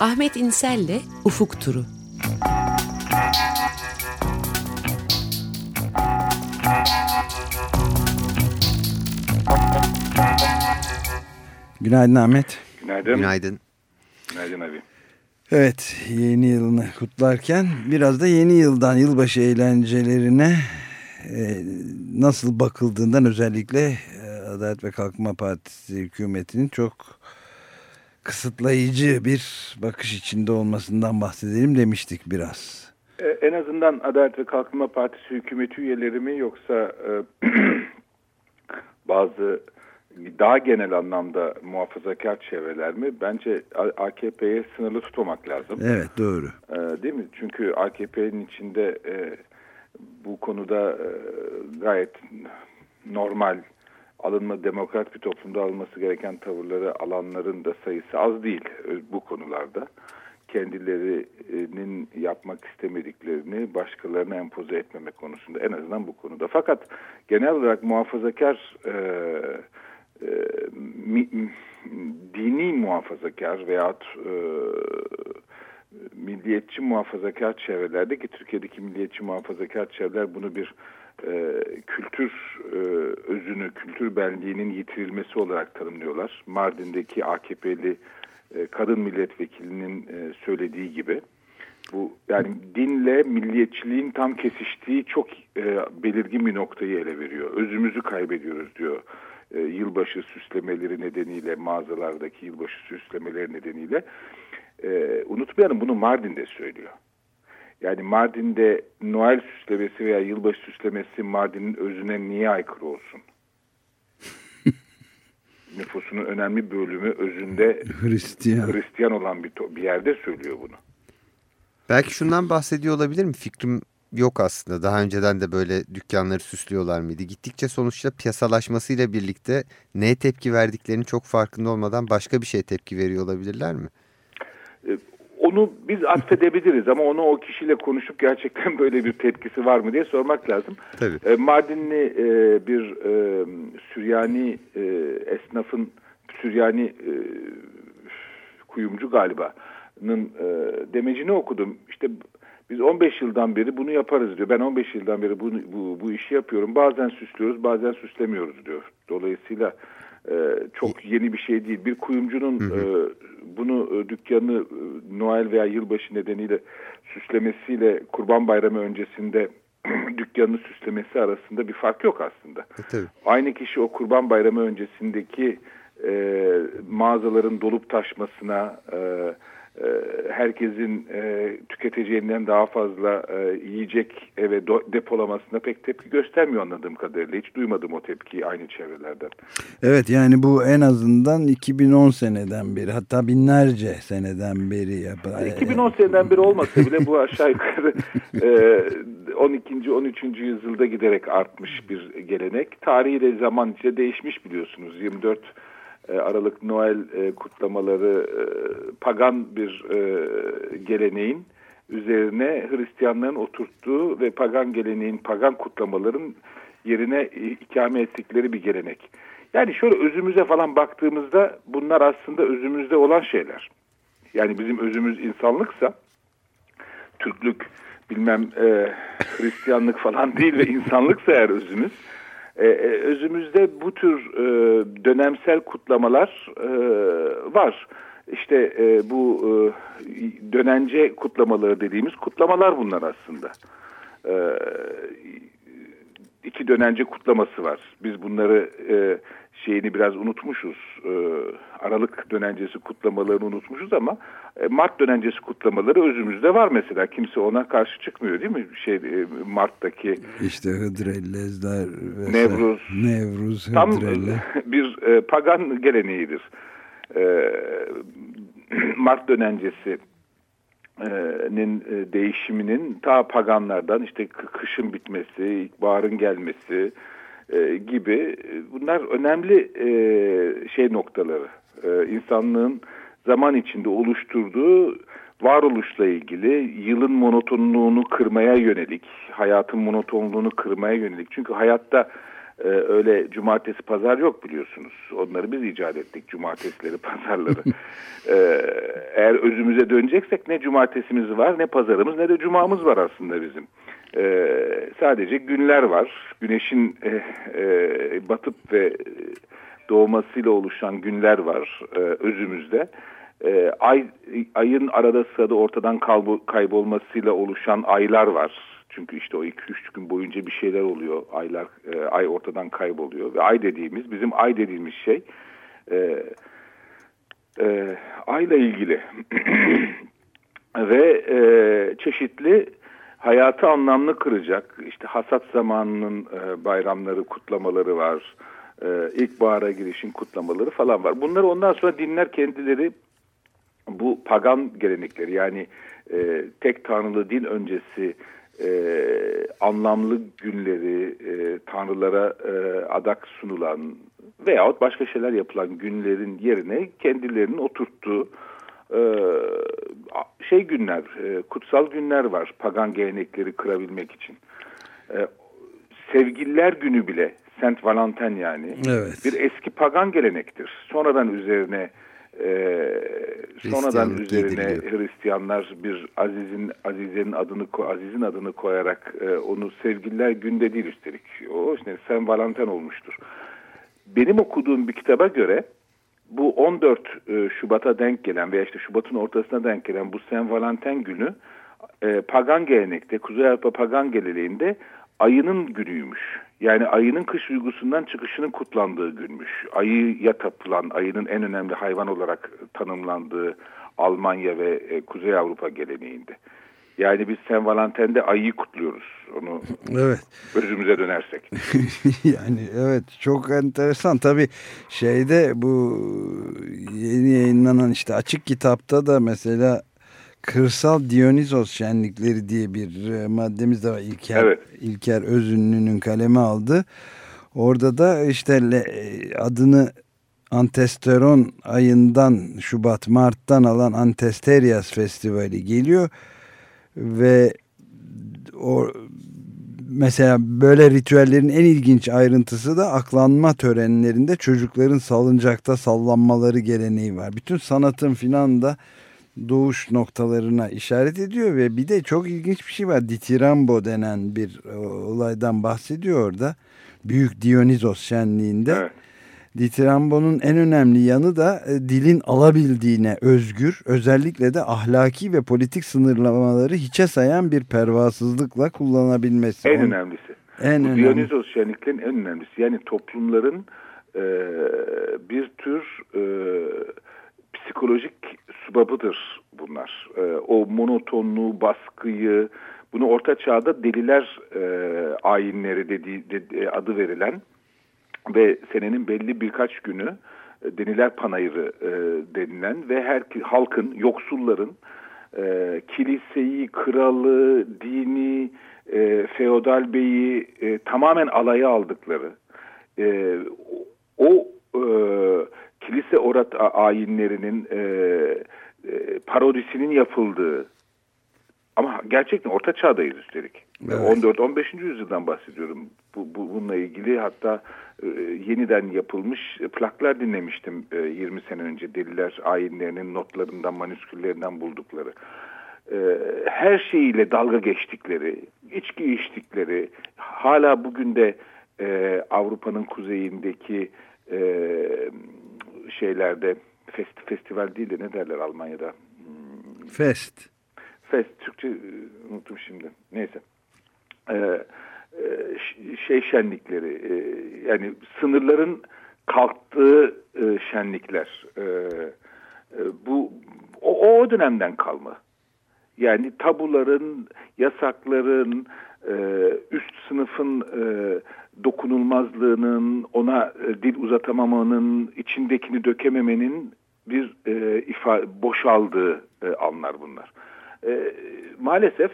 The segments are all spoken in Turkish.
Ahmet İnsel'le Ufuk Turu. Günaydın Ahmet. Günaydın. Günaydın. Günaydın abi. Evet yeni yılını kutlarken biraz da yeni yıldan yılbaşı eğlencelerine e, nasıl bakıldığından özellikle e, Adalet ve Kalkınma Partisi hükümetinin çok kısıtlayıcı bir bakış içinde olmasından bahsedelim demiştik biraz. Ee, en azından Adalet ve Kalkınma Partisi hükümeti üyeleri mi yoksa e, bazı daha genel anlamda muhafazakar çevreler mi? Bence AKP'ye sınırlı tutmamak lazım. Evet doğru. Ee, değil mi? Çünkü AKP'nin içinde e, bu konuda e, gayet normal alınma demokrat bir toplumda alınması gereken tavırları alanların da sayısı az değil e, bu konularda. Kendilerinin yapmak istemediklerini başkalarına empoze etmemek konusunda en azından bu konuda. Fakat genel olarak muhafazakar e, e, mi, dini muhafazakar veyahut e, milliyetçi muhafazakar çevrelerde ki Türkiye'deki milliyetçi muhafazakar çevreler bunu bir e, kültür e, özünü, kültür benliğinin yitirilmesi olarak tanımlıyorlar. Mardin'deki AKP'li e, kadın milletvekilinin e, söylediği gibi. Bu yani dinle milliyetçiliğin tam kesiştiği çok e, belirgin bir noktayı ele veriyor. Özümüzü kaybediyoruz diyor. E, yılbaşı süslemeleri nedeniyle mağazalardaki yılbaşı süslemeleri nedeniyle. E, unutmayalım bunu Mardin'de söylüyor. Yani Mardin'de Noel süslemesi veya yılbaşı süslemesi Mardin'in özüne niye aykırı olsun? Nüfusunun önemli bölümü özünde Hristiyan, Hristiyan olan bir, bir yerde söylüyor bunu. Belki şundan bahsediyor olabilir mi? Fikrim yok aslında. Daha önceden de böyle dükkanları süslüyorlar mıydı? Gittikçe sonuçta piyasalaşmasıyla birlikte neye tepki verdiklerini çok farkında olmadan başka bir şeye tepki veriyor olabilirler mi? Onu biz atfedebiliriz ama onu o kişiyle konuşup gerçekten böyle bir tepkisi var mı diye sormak lazım. Tabii. E, Mardinli e, bir e, Süryani e, esnafın, Süryani e, kuyumcu galiba'nın e, demecini okudum. İşte biz 15 yıldan beri bunu yaparız diyor. Ben 15 yıldan beri bunu, bu, bu işi yapıyorum. Bazen süslüyoruz, bazen süslemiyoruz diyor. Dolayısıyla çok yeni bir şey değil. Bir kuyumcunun hı hı. E, bunu e, dükkanı e, Noel veya yılbaşı nedeniyle süslemesiyle Kurban Bayramı öncesinde dükkanını süslemesi arasında bir fark yok aslında. E, tabii. Aynı kişi o Kurban Bayramı öncesindeki e, mağazaların dolup taşmasına, e, herkesin e, tüketeceğinden daha fazla e, yiyecek eve depolamasına pek tepki göstermiyor anladığım kadarıyla. Hiç duymadım o tepkiyi aynı çevrelerden. Evet yani bu en azından 2010 seneden beri hatta binlerce seneden beri. Yani 2010 seneden beri olmasa bile bu aşağı yukarı e, 12. 13. yüzyılda giderek artmış bir gelenek. Tarihiyle zaman içinde değişmiş biliyorsunuz. 24 e, Aralık Noel e, kutlamaları e, pagan bir geleneğin üzerine Hristiyanların oturttuğu ve pagan geleneğin, pagan kutlamaların yerine ikame ettikleri bir gelenek. Yani şöyle özümüze falan baktığımızda bunlar aslında özümüzde olan şeyler. Yani bizim özümüz insanlıksa, Türklük, bilmem e, Hristiyanlık falan değil ve insanlıksa eğer özümüz, e, e, özümüzde bu tür e, dönemsel kutlamalar e, var. İşte e, bu e, dönence kutlamaları dediğimiz kutlamalar bunlar aslında. E, iki dönence kutlaması var. Biz bunları e, şeyini biraz unutmuşuz. E, Aralık dönencesi kutlamalarını unutmuşuz ama e, Mart dönencesi kutlamaları özümüzde var mesela. Kimse ona karşı çıkmıyor değil mi? Şey e, Mart'taki işte Hıdrellezler Nevruz Nevruz Tam bir e, pagan geleneğidir. E, Mart dönencesi nin e, değişiminin ta paganlardan işte kışın bitmesi, ilkbaharın gelmesi e, gibi bunlar önemli e, şey noktaları. insanlığın zaman içinde oluşturduğu varoluşla ilgili yılın monotonluğunu kırmaya yönelik, hayatın monotonluğunu kırmaya yönelik. Çünkü hayatta Ee, öyle cumartesi pazar yok biliyorsunuz. Onları biz icat ettik cumartesileri pazarları. ee, eğer özümüze döneceksek ne cumartesimiz var ne pazarımız ne de cumamız var aslında bizim. Ee, sadece günler var. Güneşin e, e, batıp ve doğmasıyla oluşan günler var e, özümüzde. E, ay Ayın arada sırada ortadan kaybolmasıyla oluşan aylar var çünkü işte o 2-3 gün boyunca bir şeyler oluyor. Aylar e, ay ortadan kayboluyor ve ay dediğimiz bizim ay dediğimiz şey e, e, ayla ilgili ve e, çeşitli hayatı anlamlı kıracak işte hasat zamanının e, bayramları kutlamaları var. E, ilkbahara girişin kutlamaları falan var. Bunları ondan sonra dinler kendileri bu pagan gelenekleri yani e, tek tanrılı din öncesi e, anlamlı günleri e, tanrılara e, adak sunulan veyahut başka şeyler yapılan günlerin yerine kendilerinin oturttuğu e, şey günler, e, kutsal günler var pagan gelenekleri kırabilmek için. E, sevgililer günü bile, Saint Valentin yani evet. bir eski pagan gelenektir. Sonradan üzerine ee, sonradan üzerine ediliyor. Hristiyanlar bir Aziz'in Azize'nin adını Aziz'in adını koyarak e, onu sevgililer günde değil üstelik. O işte Sen Valentin olmuştur. Benim okuduğum bir kitaba göre bu 14 e, Şubat'a denk gelen veya işte Şubat'ın ortasına denk gelen bu Sen Valentin günü e, pagan gelenekte, Kuzey Avrupa pagan geleneğinde ayının günüymüş. Yani ayının kış uygusundan çıkışının kutlandığı günmüş. Ayıya tapılan, ayının en önemli hayvan olarak tanımlandığı Almanya ve e, Kuzey Avrupa geleneğinde. Yani biz Sen Valentin'de ayıyı kutluyoruz. Onu evet. özümüze dönersek. yani evet çok enteresan. Tabii şeyde bu yeni yayınlanan işte açık kitapta da mesela Kırsal Dionizos şenlikleri diye bir e, maddemiz de var. İlker, evet. İlker Özünlü'nün kaleme aldı. Orada da işte e, adını Antesteron ayından Şubat Mart'tan alan Antesterias Festivali geliyor ve o mesela böyle ritüellerin en ilginç ayrıntısı da aklanma törenlerinde çocukların salıncakta sallanmaları geleneği var. Bütün sanatın filan da doğuş noktalarına işaret ediyor ve bir de çok ilginç bir şey var. Ditirambo denen bir e, olaydan bahsediyor orada. Büyük Dionizos şenliğinde. Evet. Ditirambo'nun en önemli yanı da e, dilin alabildiğine özgür, özellikle de ahlaki ve politik sınırlamaları hiçe sayan bir pervasızlıkla kullanabilmesi. En önemlisi. En Bu önemli. Dionizos şenliklerin en önemlisi. Yani toplumların e, bir tür e, psikolojik subabıdır bunlar. E, o monotonluğu, baskıyı, bunu orta çağda deliler e, ayinleri dediği de, adı verilen ve senenin belli birkaç günü e, deniler panayırı e, denilen ve her halkın, yoksulların e, kiliseyi, kralı, dini, e, feodal beyi e, tamamen alaya aldıkları e, o e, kilise orat ayinlerinin e, e, parodisinin yapıldığı ama gerçekten orta çağdayız üstelik. Evet. 14-15. yüzyıldan bahsediyorum. Bu, bu, bununla ilgili hatta e, yeniden yapılmış plaklar dinlemiştim e, 20 sene önce. Deliler ayinlerinin notlarından, manüsküllerinden buldukları. E, her şeyiyle dalga geçtikleri, içki içtikleri, hala bugün de e, Avrupa'nın kuzeyindeki e, şeylerde fest, festival değil de ne derler Almanya'da? Hmm. Fest. Fest. Türkçe e, unuttum şimdi. Neyse. Ee, şey şenlikleri e, yani sınırların kalktığı şenlikler bu o, o dönemden kalma. Yani tabuların, yasakların, e, üst sınıfın e, dokunulmazlığının, ona e, dil uzatamamanın, içindekini dökememenin bir ifa boşaldığı anlar bunlar. Maalesef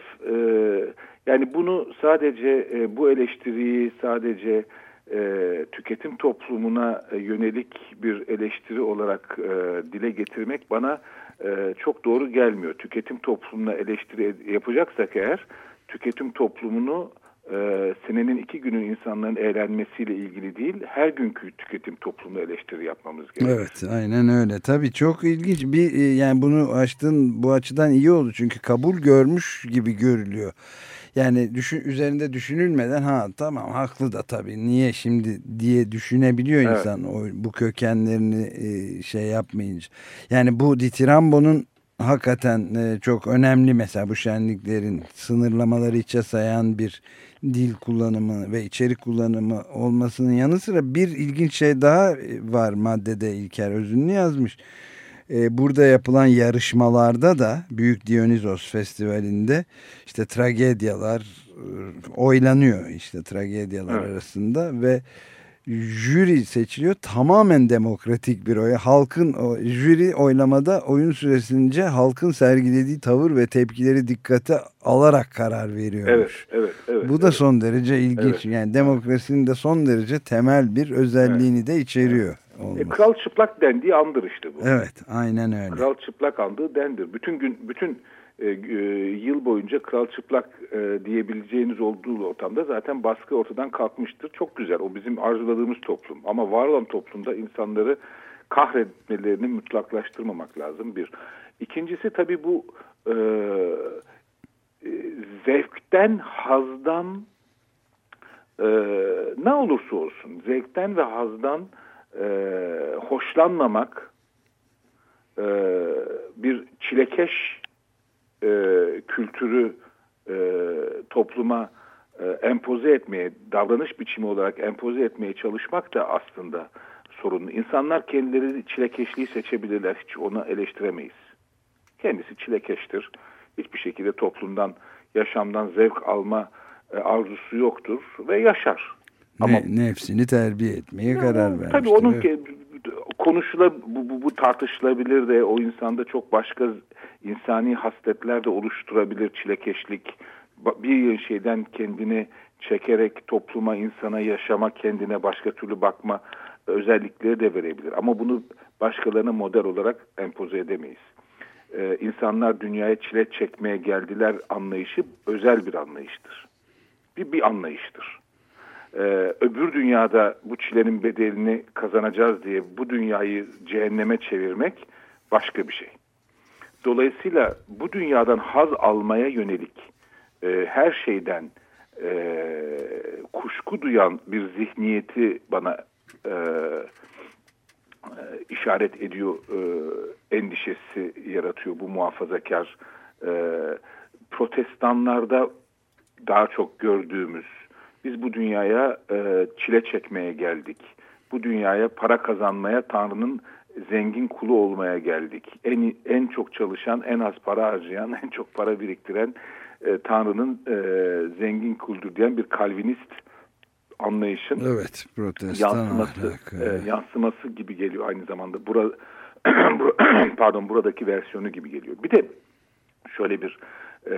yani bunu sadece bu eleştiriyi sadece tüketim toplumuna yönelik bir eleştiri olarak dile getirmek bana çok doğru gelmiyor. Tüketim toplumuna eleştiri yapacaksak eğer tüketim toplumunu e, senenin iki günü insanların eğlenmesiyle ilgili değil, her günkü tüketim toplumuna eleştiri yapmamız gerekiyor. Evet, aynen öyle. Tabii çok ilginç bir e, yani bunu açtığın bu açıdan iyi oldu çünkü kabul görmüş gibi görülüyor. Yani düşün, üzerinde düşünülmeden ha tamam haklı da tabii niye şimdi diye düşünebiliyor evet. insan o, bu kökenlerini e, şey yapmayınca. Yani bu Ditirambo'nun hakikaten e, çok önemli mesela bu şenliklerin sınırlamaları içe sayan bir dil kullanımı ve içerik kullanımı olmasının yanı sıra bir ilginç şey daha var maddede İlker Özünlü yazmış. Ee, burada yapılan yarışmalarda da Büyük Dionizos Festivali'nde işte tragedyalar e, oylanıyor işte tragedyalar evet. arasında ve jüri seçiliyor. Tamamen demokratik bir oy. Halkın o jüri oylamada oyun süresince halkın sergilediği tavır ve tepkileri dikkate alarak karar veriyor. Evet, evet, evet. Bu da evet. son derece ilginç. Evet. Yani demokrasinin de son derece temel bir özelliğini evet. de içeriyor. Evet. E, kral çıplak dendiği andır işte bu. Evet, aynen öyle. Kral çıplak andığı dendir. Bütün gün bütün e, e, yıl boyunca kral çıplak e, diyebileceğiniz olduğu ortamda zaten baskı ortadan kalkmıştır. Çok güzel. O bizim arzuladığımız toplum. Ama var olan toplumda insanları kahretmelerini mutlaklaştırmamak lazım bir. İkincisi tabii bu e, e, zevkten, hazdan e, ne olursa olsun zevkten ve hazdan e, hoşlanmamak e, bir çilekeş e, kültürü e, topluma e, empoze etmeye, davranış biçimi olarak empoze etmeye çalışmak da aslında sorunlu. İnsanlar kendileri çilekeşliği seçebilirler. Hiç onu eleştiremeyiz. Kendisi çilekeştir. Hiçbir şekilde toplumdan, yaşamdan zevk alma e, arzusu yoktur ve yaşar. Ama nefsini terbiye etmeye ya, karar vermiştir. Tabii onun evet. Konuşula bu, bu, bu tartışılabilir de o insanda çok başka insani hasletler de oluşturabilir çilekeşlik. Bir şeyden kendini çekerek topluma, insana, yaşama, kendine başka türlü bakma özellikleri de verebilir. Ama bunu başkalarına model olarak empoze edemeyiz. Ee, insanlar dünyaya çile çekmeye geldiler anlayışı özel bir anlayıştır. Bir, bir anlayıştır. Ee, öbür dünyada bu çilenin bedelini kazanacağız diye bu dünyayı cehenneme çevirmek başka bir şey. Dolayısıyla bu dünyadan haz almaya yönelik e, her şeyden e, kuşku duyan bir zihniyeti bana e, e, işaret ediyor, e, endişesi yaratıyor bu muhafazakar e, protestanlarda daha çok gördüğümüz biz bu dünyaya e, çile çekmeye geldik. Bu dünyaya para kazanmaya Tanrı'nın zengin kulu olmaya geldik. En en çok çalışan, en az para harcayan, en çok para biriktiren e, Tanrı'nın e, zengin kuldur diyen bir Kalvinist anlayışın evet, yansıması, e, yansıması gibi geliyor aynı zamanda. Bura, pardon buradaki versiyonu gibi geliyor. Bir de şöyle bir e,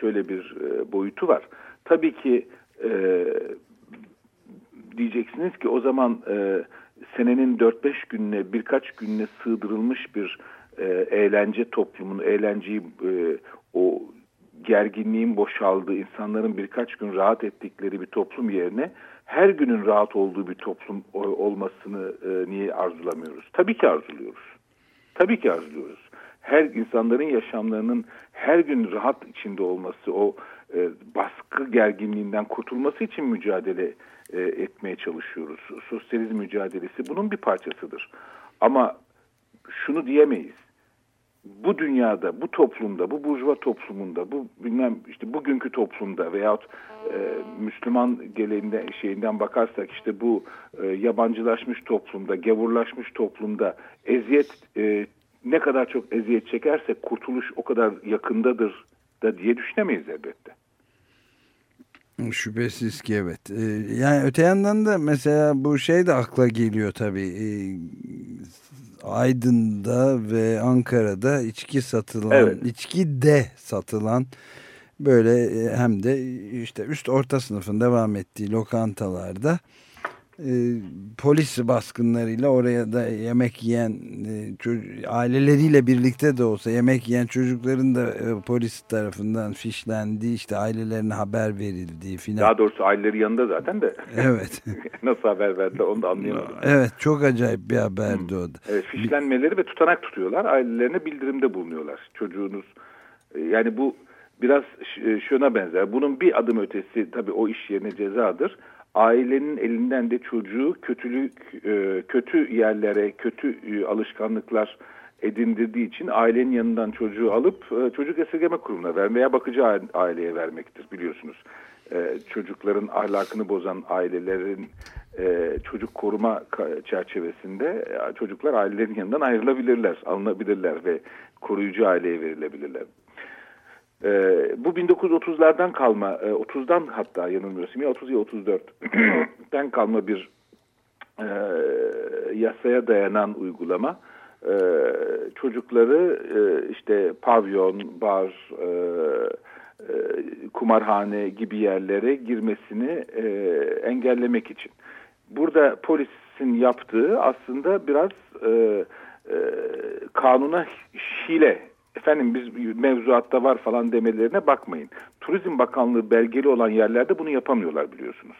şöyle bir e, boyutu var. Tabii ki e, diyeceksiniz ki o zaman e, senenin 4-5 gününe birkaç gününe sığdırılmış bir e, eğlence toplumun eğlenceyi e, o gerginliğin boşaldığı insanların birkaç gün rahat ettikleri bir toplum yerine her günün rahat olduğu bir toplum olmasını e, niye arzulamıyoruz? Tabii ki arzuluyoruz. Tabii ki arzuluyoruz. Her insanların yaşamlarının her gün rahat içinde olması, o e, baskı gerginliğinden kurtulması için mücadele e, etmeye çalışıyoruz. Sosyalizm mücadelesi bunun bir parçasıdır. Ama şunu diyemeyiz. Bu dünyada, bu toplumda, bu burjuva toplumunda, bu bilmem işte bugünkü toplumda veyahut e, Müslüman geleğinden şeyinden bakarsak işte bu e, yabancılaşmış toplumda, gavurlaşmış toplumda eziyet e, ne kadar çok eziyet çekersek kurtuluş o kadar yakındadır da diye düşünemeyiz elbette. Şüphesiz ki evet. Ee, yani öte yandan da mesela bu şey de akla geliyor tabii. Ee, Aydın'da ve Ankara'da içki satılan, evet. içki de satılan böyle e, hem de işte üst orta sınıfın devam ettiği lokantalarda e, polis baskınlarıyla oraya da yemek yiyen e, aileleriyle birlikte de olsa yemek yiyen çocukların da e, polis tarafından fişlendiği işte ailelerine haber verildiği filan. Daha doğrusu aileleri yanında zaten de. Evet. Nasıl haber verdiler onu da anlayamadım. Evet çok acayip bir haberdi hmm. o da. Evet fişlenmeleri ve tutanak tutuyorlar ailelerine bildirimde bulunuyorlar. Çocuğunuz e, yani bu biraz şuna benzer. Bunun bir adım ötesi tabii o iş yerine cezadır ailenin elinden de çocuğu kötülük, e, kötü yerlere, kötü e, alışkanlıklar edindirdiği için ailenin yanından çocuğu alıp e, çocuk esirgeme kurumuna ver veya bakıcı aileye vermektir biliyorsunuz. Çocukların ahlakını bozan ailelerin çocuk koruma çerçevesinde çocuklar ailelerin yanından ayrılabilirler, alınabilirler ve koruyucu aileye verilebilirler. E, bu 1930'lardan kalma, e, 30'dan hatta yanılmıyorsam ya 30 ya 34'ten kalma bir e, yasaya dayanan uygulama. E, çocukları e, işte pavyon, bar, e, e, kumarhane gibi yerlere girmesini e, engellemek için. Burada polisin yaptığı aslında biraz e, e, kanuna hile efendim biz mevzuatta var falan demelerine bakmayın. Turizm Bakanlığı belgeli olan yerlerde bunu yapamıyorlar biliyorsunuz.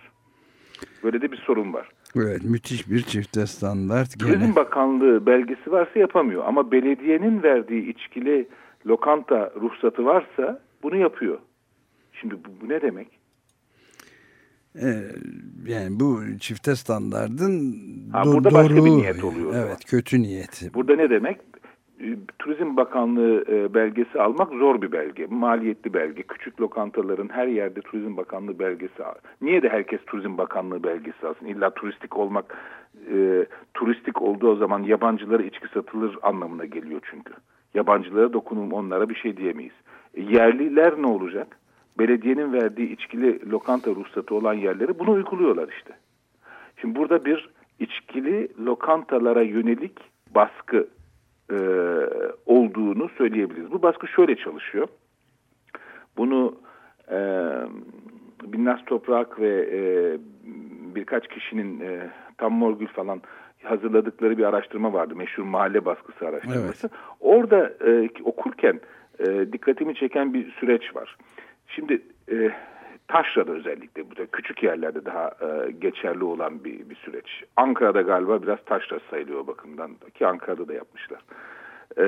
Böyle de bir sorun var. Evet müthiş bir çifte standart. Gene. Turizm Bakanlığı belgesi varsa yapamıyor ama belediyenin verdiği içkili lokanta ruhsatı varsa bunu yapıyor. Şimdi bu, bu ne demek? Ee, yani bu çifte standardın ha, burada doğru, başka bir niyet oluyor. Evet kötü niyeti. Burada ne demek? Turizm Bakanlığı e, belgesi almak zor bir belge. Maliyetli belge. Küçük lokantaların her yerde Turizm Bakanlığı belgesi. Niye de herkes Turizm Bakanlığı belgesi alsın? İlla turistik olmak e, turistik olduğu zaman yabancılara içki satılır anlamına geliyor çünkü. Yabancılara dokunum onlara bir şey diyemeyiz. E, yerliler ne olacak? Belediyenin verdiği içkili lokanta ruhsatı olan yerleri bunu uyguluyorlar işte. Şimdi burada bir içkili lokantalara yönelik baskı e, olduğunu söyleyebiliriz. Bu baskı şöyle çalışıyor. Bunu e, Binnaz Toprak ve e, birkaç kişinin e, Tam Morgül falan hazırladıkları bir araştırma vardı. Meşhur mahalle baskısı araştırması. Evet. Orada e, okurken e, dikkatimi çeken bir süreç var. Şimdi e, Taşra'da özellikle bu da küçük yerlerde daha e, geçerli olan bir, bir süreç. Ankara'da galiba biraz taşra sayılıyor bakımdan ki Ankara'da da yapmışlar. E,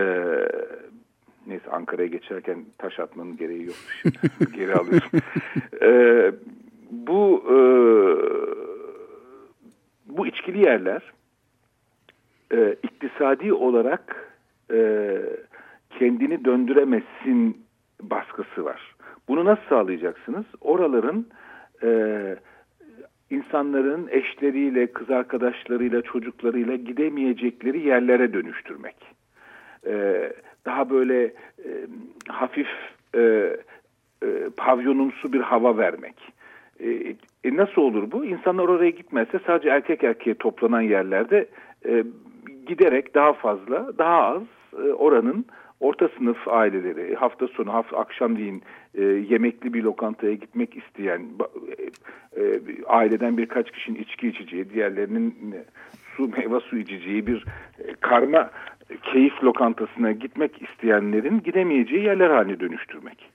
neyse Ankara'ya geçerken taş atmanın gereği şimdi. Geri alıyorum. E, bu e, bu içkili yerler e, iktisadi olarak e, kendini döndüremesin baskısı var. Bunu nasıl sağlayacaksınız? Oraların e, insanların eşleriyle, kız arkadaşlarıyla, çocuklarıyla gidemeyecekleri yerlere dönüştürmek. E, daha böyle e, hafif e, e, pavyonumsu bir hava vermek. E, e, nasıl olur bu? İnsanlar oraya gitmezse sadece erkek erkeğe toplanan yerlerde e, giderek daha fazla, daha az e, oranın orta sınıf aileleri hafta sonu hafta akşamleyin e, yemekli bir lokantaya gitmek isteyen e, e, aileden birkaç kişinin içki içeceği diğerlerinin su meyve su içeceği bir e, karma keyif lokantasına gitmek isteyenlerin gidemeyeceği yerler haline dönüştürmek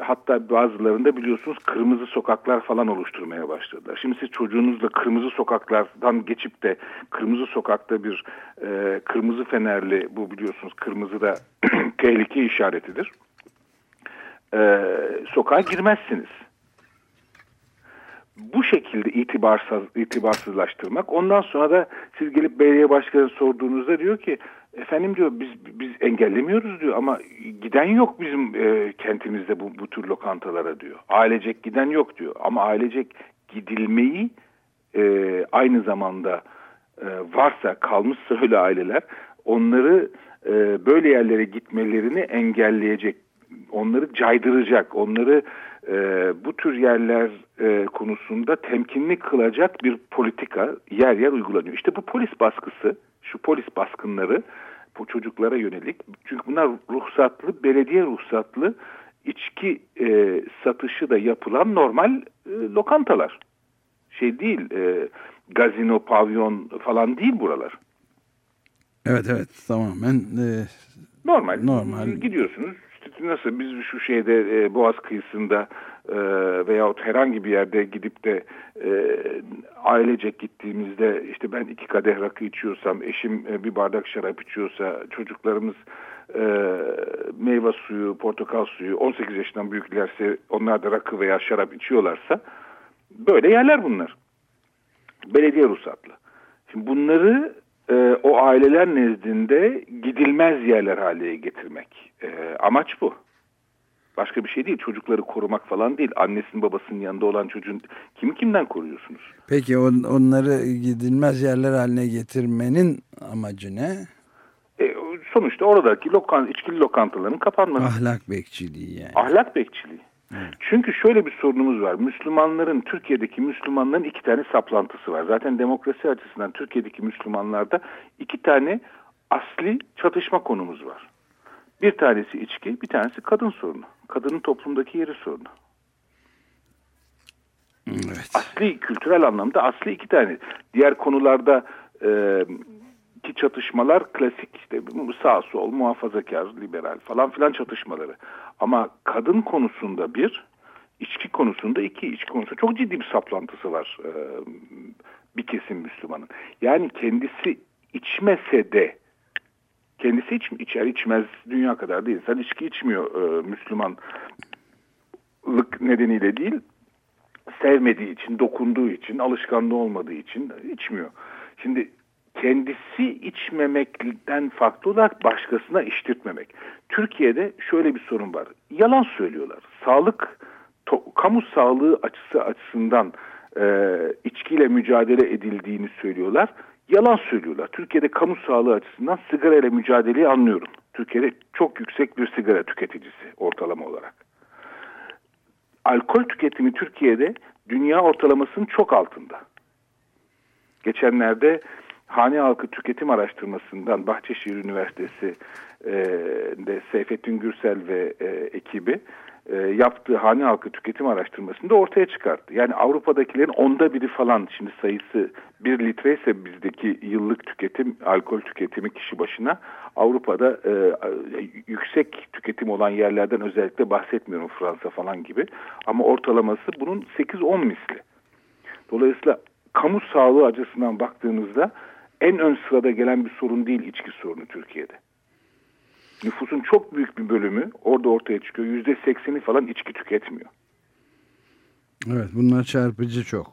hatta bazılarında biliyorsunuz kırmızı sokaklar falan oluşturmaya başladılar. Şimdi siz çocuğunuzla kırmızı sokaklardan geçip de kırmızı sokakta bir e, kırmızı fenerli bu biliyorsunuz kırmızı da tehlike işaretidir. E, sokağa girmezsiniz. Bu şekilde itibarsız, itibarsızlaştırmak. Ondan sonra da siz gelip belediye başkanı sorduğunuzda diyor ki Efendim diyor biz biz engellemiyoruz diyor ama giden yok bizim e, kentimizde bu, bu tür lokantalara diyor. Ailecek giden yok diyor ama ailecek gidilmeyi e, aynı zamanda e, varsa kalmışsa öyle aileler onları e, böyle yerlere gitmelerini engelleyecek, onları caydıracak, onları e, bu tür yerler e, konusunda temkinli kılacak bir politika yer yer uygulanıyor. İşte bu polis baskısı, şu polis baskınları bu çocuklara yönelik. Çünkü bunlar ruhsatlı, belediye ruhsatlı içki e, satışı da yapılan normal e, lokantalar. Şey değil, e, gazino, pavyon falan değil buralar. Evet evet tamamen e, normal. Normal. Gidiyorsunuz nasıl biz şu şeyde e, Boğaz kıyısında e, veyahut herhangi bir yerde gidip de e, ailecek gittiğimizde işte ben iki kadeh rakı içiyorsam eşim e, bir bardak şarap içiyorsa çocuklarımız e, meyve suyu, portakal suyu 18 yaşından büyüklerse onlar da rakı veya şarap içiyorlarsa böyle yerler bunlar. Belediye ruhsatlı. Şimdi bunları e, o aileler nezdinde gidilmez yerler haline getirmek. E, amaç bu. Başka bir şey değil. Çocukları korumak falan değil. Annesinin babasının yanında olan çocuğun kimi kimden koruyorsunuz? Peki on, onları gidilmez yerler haline getirmenin amacı ne? E, sonuçta oradaki lokan, içkili lokantaların kapanması. Ahlak bekçiliği yani. Ahlak bekçiliği. Evet. Çünkü şöyle bir sorunumuz var. Müslümanların, Türkiye'deki Müslümanların iki tane saplantısı var. Zaten demokrasi açısından Türkiye'deki Müslümanlarda iki tane asli çatışma konumuz var. Bir tanesi içki, bir tanesi kadın sorunu. Kadının toplumdaki yeri sorunu. Evet. Asli, kültürel anlamda asli iki tane. Diğer konularda e, ki çatışmalar klasik işte sağ sol, muhafazakar, liberal falan filan çatışmaları. Ama kadın konusunda bir, içki konusunda iki, içki konusunda çok ciddi bir saplantısı var e, bir kesim Müslümanın. Yani kendisi içmese de kendisi iç, içer içmez dünya kadar değil. Sen içki içmiyor e, Müslümanlık nedeniyle değil, sevmediği için, dokunduğu için, alışkanlığı olmadığı için içmiyor. Şimdi kendisi içmemekten farklı olarak başkasına içtirtmemek. Türkiye'de şöyle bir sorun var. Yalan söylüyorlar. Sağlık, to, kamu sağlığı açısı açısından e, içkiyle mücadele edildiğini söylüyorlar. Yalan söylüyorlar. Türkiye'de kamu sağlığı açısından sigara ile mücadeleyi anlıyorum. Türkiye'de çok yüksek bir sigara tüketicisi ortalama olarak. Alkol tüketimi Türkiye'de dünya ortalamasının çok altında. Geçenlerde hane halkı tüketim araştırmasından Bahçeşehir Üniversitesi e, de Seyfettin Gürsel ve e, ekibi e, yaptığı hane halkı tüketim araştırmasında ortaya çıkarttı. Yani Avrupa'dakilerin onda biri falan şimdi sayısı bir litre ise bizdeki yıllık tüketim alkol tüketimi kişi başına Avrupa'da e, yüksek tüketim olan yerlerden özellikle bahsetmiyorum Fransa falan gibi ama ortalaması bunun 8-10 misli. Dolayısıyla kamu sağlığı açısından baktığınızda en ön sırada gelen bir sorun değil içki sorunu Türkiye'de. Nüfusun çok büyük bir bölümü orada ortaya çıkıyor. Yüzde sekseni falan içki tüketmiyor. Evet bunlar çarpıcı çok.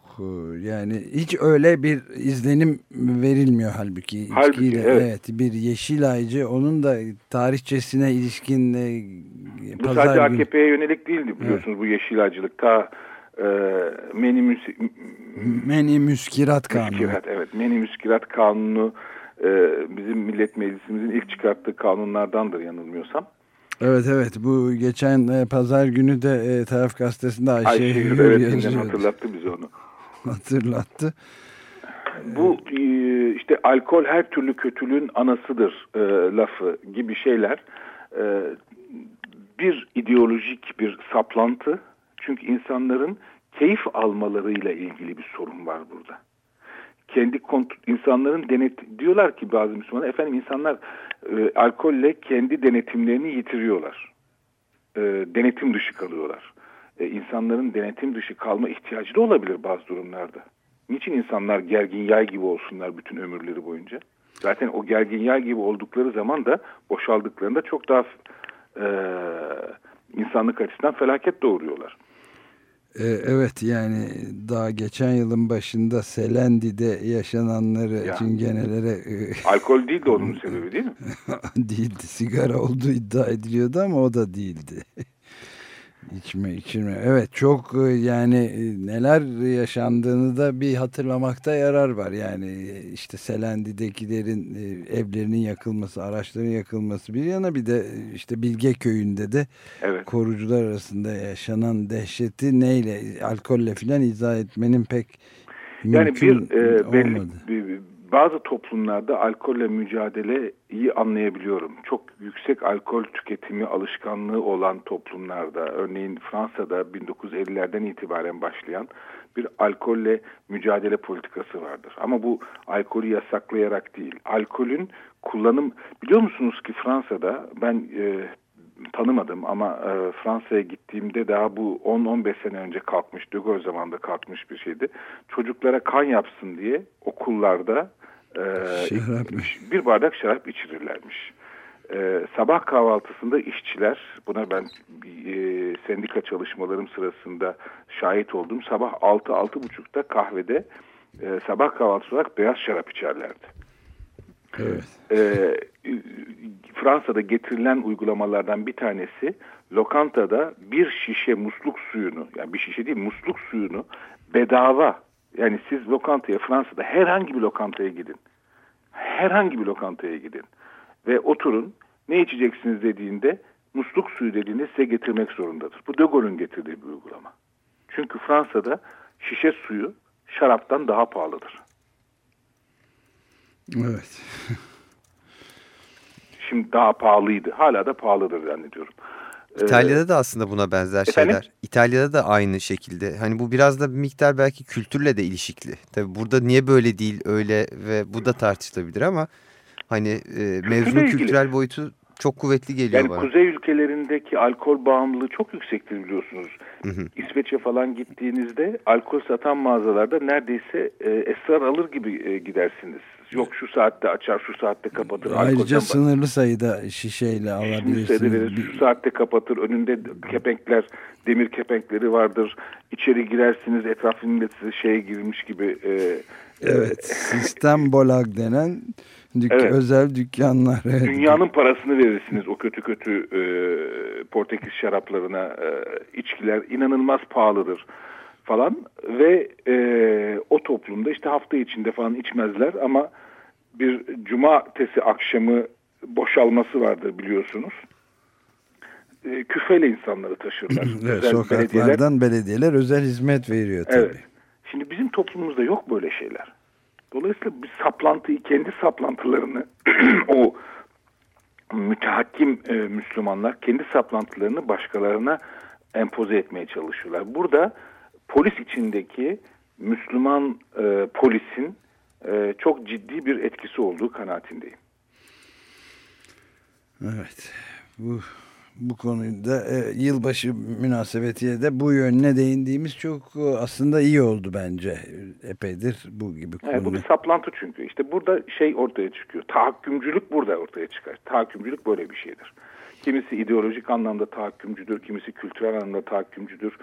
Yani hiç öyle bir izlenim verilmiyor halbuki. Halbuki evet. evet. Bir yeşil aycı onun da tarihçesine ilişkin e, Bu sadece AKP'ye yönelik değildi biliyorsunuz evet. bu yeşil aycılık. Ta e, Meni, Meni Müskirat Kanunu. Müskirat, evet Meni Müskirat Kanunu e, bizim Millet Meclisimizin ilk çıkarttığı kanunlardandır yanılmıyorsam. Evet evet bu geçen e, pazar günü de e, taraf gazetesinde Ayşe, Ayşe Hür evet, hatırlattı bize onu. hatırlattı. Bu e, işte alkol her türlü kötülüğün anasıdır e, lafı gibi şeyler e, bir ideolojik bir saplantı. Çünkü insanların keyif almalarıyla ilgili bir sorun var burada kendi insanların denet diyorlar ki bazı Müslümanlar efendim insanlar e, alkolle kendi denetimlerini yitiriyorlar. E, denetim dışı kalıyorlar. E, insanların denetim dışı kalma ihtiyacı da olabilir bazı durumlarda. Niçin insanlar gergin yay gibi olsunlar bütün ömürleri boyunca? Zaten o gergin yay gibi oldukları zaman da boşaldıklarında çok daha e, insanlık açısından felaket doğuruyorlar. Ee, evet yani daha geçen yılın başında Selendi'de yaşananları ya. çingenelere... E, Alkol değildi onun sebebi değil mi? değildi. Sigara olduğu iddia ediliyordu ama o da değildi. İçme içirme. Evet çok e, yani e, neler yaşandığını da bir hatırlamakta yarar var. Yani e, işte Selendi'dekilerin evlerinin yakılması, araçların yakılması bir yana bir de işte Bilge köyünde de evet. korucular arasında yaşanan dehşeti neyle alkolle filan izah etmenin pek yani mümkün bir, e, belli, olmadı. Bir, bazı toplumlarda alkolle mücadeleyi anlayabiliyorum. Çok yüksek alkol tüketimi alışkanlığı olan toplumlarda, örneğin Fransa'da 1950'lerden itibaren başlayan bir alkolle mücadele politikası vardır. Ama bu alkolü yasaklayarak değil. Alkolün kullanım biliyor musunuz ki Fransa'da ben e, tanımadım ama e, Fransa'ya gittiğimde daha bu 10-15 sene önce kalkmış, De Gaulle zamanında kalkmış bir şeydi. Çocuklara kan yapsın diye okullarda e, bir bardak şarap içirirlermiş. E, sabah kahvaltısında işçiler, buna ben e, sendika çalışmalarım sırasında şahit oldum. Sabah 6-6.30'da kahvede e, sabah kahvaltısı olarak beyaz şarap içerlerdi. Evet. E, Fransa'da getirilen uygulamalardan bir tanesi lokantada bir şişe musluk suyunu yani bir şişe değil musluk suyunu bedava yani siz lokantaya Fransa'da herhangi bir lokantaya gidin. Herhangi bir lokantaya gidin ve oturun ne içeceksiniz dediğinde musluk suyu dediğinde size getirmek zorundadır. Bu De Gaulle'ün getirdiği bir uygulama. Çünkü Fransa'da şişe suyu şaraptan daha pahalıdır. Evet. Şimdi daha pahalıydı. Hala da pahalıdır zannediyorum. İtalya'da ee, da aslında buna benzer efendim? şeyler. İtalya'da da aynı şekilde. Hani bu biraz da bir miktar belki kültürle de ilişkili. Tabi burada niye böyle değil öyle ve bu da tartışılabilir ama hani e, mevzunun kültürel boyutu çok kuvvetli geliyor yani bana. Kuzey ülkelerindeki alkol bağımlılığı çok yüksektir biliyorsunuz. Hı hı. İsveç'e falan gittiğinizde alkol satan mağazalarda neredeyse e, esrar alır gibi e, gidersiniz. Yok şu saatte açar, şu saatte kapatır. Ayrıca Alkolden sınırlı sayıda şişeyle alabilirsiniz. Şu saatte kapatır. Önünde kepenkler, demir kepenkleri vardır. İçeri girersiniz etrafında size şeye girmiş gibi. E, evet, e, sistem bolag denen dük evet. özel dükkanlar. Dünyanın parasını verirsiniz o kötü kötü e, Portekiz şaraplarına. E, içkiler inanılmaz pahalıdır falan ve e, o toplumda işte hafta içinde falan içmezler ama bir cumartesi akşamı boşalması vardır biliyorsunuz. E, küfeyle insanları taşırlar. evet, sokaklardan belediyeler, belediyeler özel hizmet veriyor tabii. Evet. Şimdi bizim toplumumuzda yok böyle şeyler. Dolayısıyla bir saplantıyı, kendi saplantılarını o mütehakkim e, Müslümanlar kendi saplantılarını başkalarına empoze etmeye çalışıyorlar. Burada polis içindeki Müslüman e, polisin e, çok ciddi bir etkisi olduğu kanaatindeyim. Evet. Bu bu konuda e, yılbaşı münasebetiyle de bu yönüne değindiğimiz çok e, aslında iyi oldu bence. Epeydir bu gibi konu. Evet, bu bir saplantı çünkü. İşte burada şey ortaya çıkıyor. Tahakkümcülük burada ortaya çıkar. Tahakkümcülük böyle bir şeydir. Kimisi ideolojik anlamda tahakkümcüdür, kimisi kültürel anlamda tahakkümcüdür.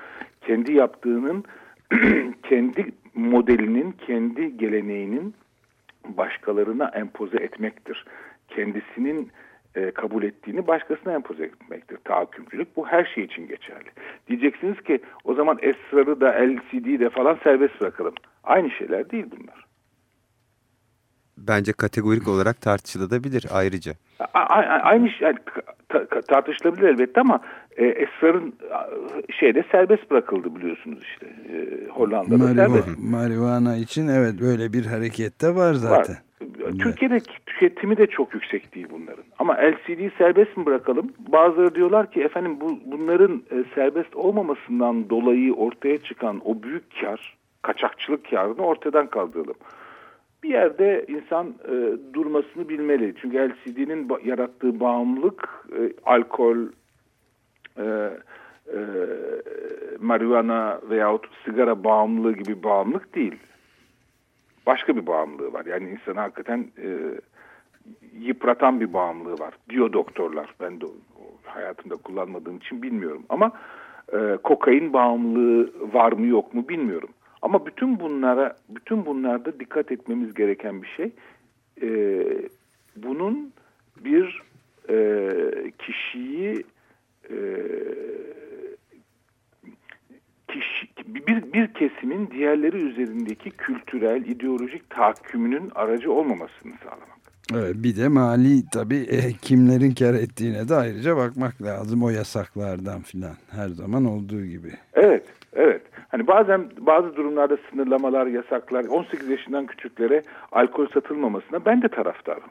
Kendi yaptığının, kendi modelinin, kendi geleneğinin başkalarına empoze etmektir. Kendisinin e, kabul ettiğini başkasına empoze etmektir. Tahakkümcülük bu her şey için geçerli. Diyeceksiniz ki o zaman esrarı da LCD'yi de falan serbest bırakalım. Aynı şeyler değil bunlar. Bence kategorik olarak tartışılabilir ayrıca. Aynı şey tartışılabilir elbette ama e, esrarın şeyde serbest bırakıldı biliyorsunuz işte e, Hollanda'da Marihuana. Marihuana için evet böyle bir harekette var zaten. Var. Türkiye'de tüketimi de çok yüksek değil bunların. Ama LCD'yi serbest mi bırakalım? Bazıları diyorlar ki efendim bu bunların e, serbest olmamasından dolayı ortaya çıkan o büyük kar, kaçakçılık karını ortadan kaldıralım. Bir yerde insan e, durmasını bilmeli. Çünkü LCD'nin yarattığı bağımlılık e, alkol, e, e, marihuana veyahut sigara bağımlılığı gibi bağımlılık değil başka bir bağımlılığı var. Yani insanı hakikaten e, yıpratan bir bağımlılığı var diyor doktorlar. Ben de hayatımda kullanmadığım için bilmiyorum. Ama e, kokain bağımlılığı var mı yok mu bilmiyorum. Ama bütün bunlara, bütün bunlarda dikkat etmemiz gereken bir şey. E, bunun bir e, kişiyi e, kişi, bir, bir kesimin diğerleri üzerindeki kültürel, ideolojik tahakkümünün aracı olmamasını sağlamak. Evet, bir de mali tabii e, kimlerin kar ettiğine de ayrıca bakmak lazım o yasaklardan filan her zaman olduğu gibi. Evet, evet. Hani bazen bazı durumlarda sınırlamalar, yasaklar 18 yaşından küçüklere alkol satılmamasına ben de taraftarım.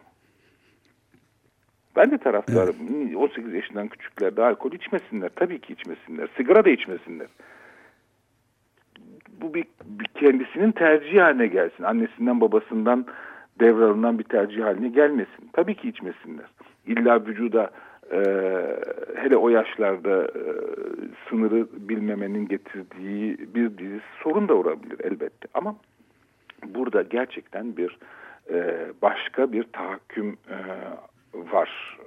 Ben de taraftarım. Evet. 18 yaşından küçüklerde alkol içmesinler. Tabii ki içmesinler. Sigara da içmesinler bu bir, bir kendisinin tercihi haline gelsin. Annesinden babasından devralınan bir tercih haline gelmesin. Tabii ki içmesinler. İlla vücuda hele o yaşlarda e, sınırı bilmemenin getirdiği bir dizi sorun da olabilir elbette. Ama burada gerçekten bir e, başka bir tahakküm e, var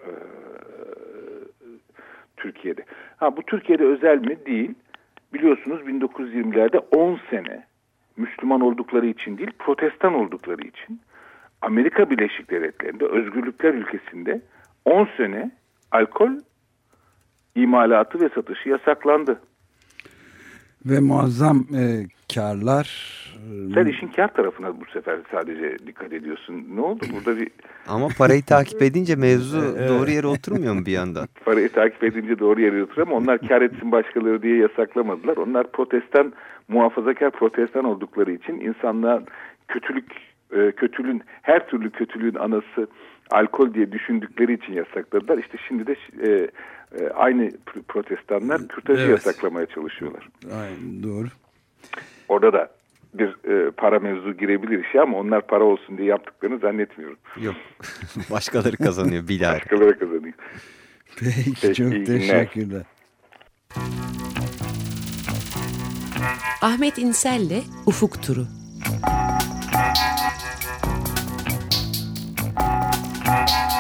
Türkiye'de. Ha bu Türkiye'de özel mi? Değil. Biliyorsunuz 1920'lerde 10 sene Müslüman oldukları için değil, protestan oldukları için Amerika Birleşik Devletleri'nde özgürlükler ülkesinde 10 sene alkol imalatı ve satışı yasaklandı. Ve muazzam e, karlar. E, Sen işin kar tarafına bu sefer sadece dikkat ediyorsun. Ne oldu burada bir... Ama parayı takip edince mevzu doğru yere oturmuyor mu bir yandan? parayı takip edince doğru yere oturuyor ama onlar kar etsin başkaları diye yasaklamadılar. Onlar protestan, muhafazakar protestan oldukları için insanlar kötülük, e, kötülüğün, her türlü kötülüğün anası alkol diye düşündükleri için yasakladılar. İşte şimdi de e, e, aynı protestanlar kürtajı evet. yasaklamaya çalışıyorlar. Aynen doğru. Orada da bir e, para mevzu girebilir işe ama onlar para olsun diye yaptıklarını zannetmiyorum. Yok. Başkaları kazanıyor bilal. Başkaları kazanıyor. Peki, Peki çok teşekkürler. Ahmet İnsel'le Ufuk Turu. Thank you.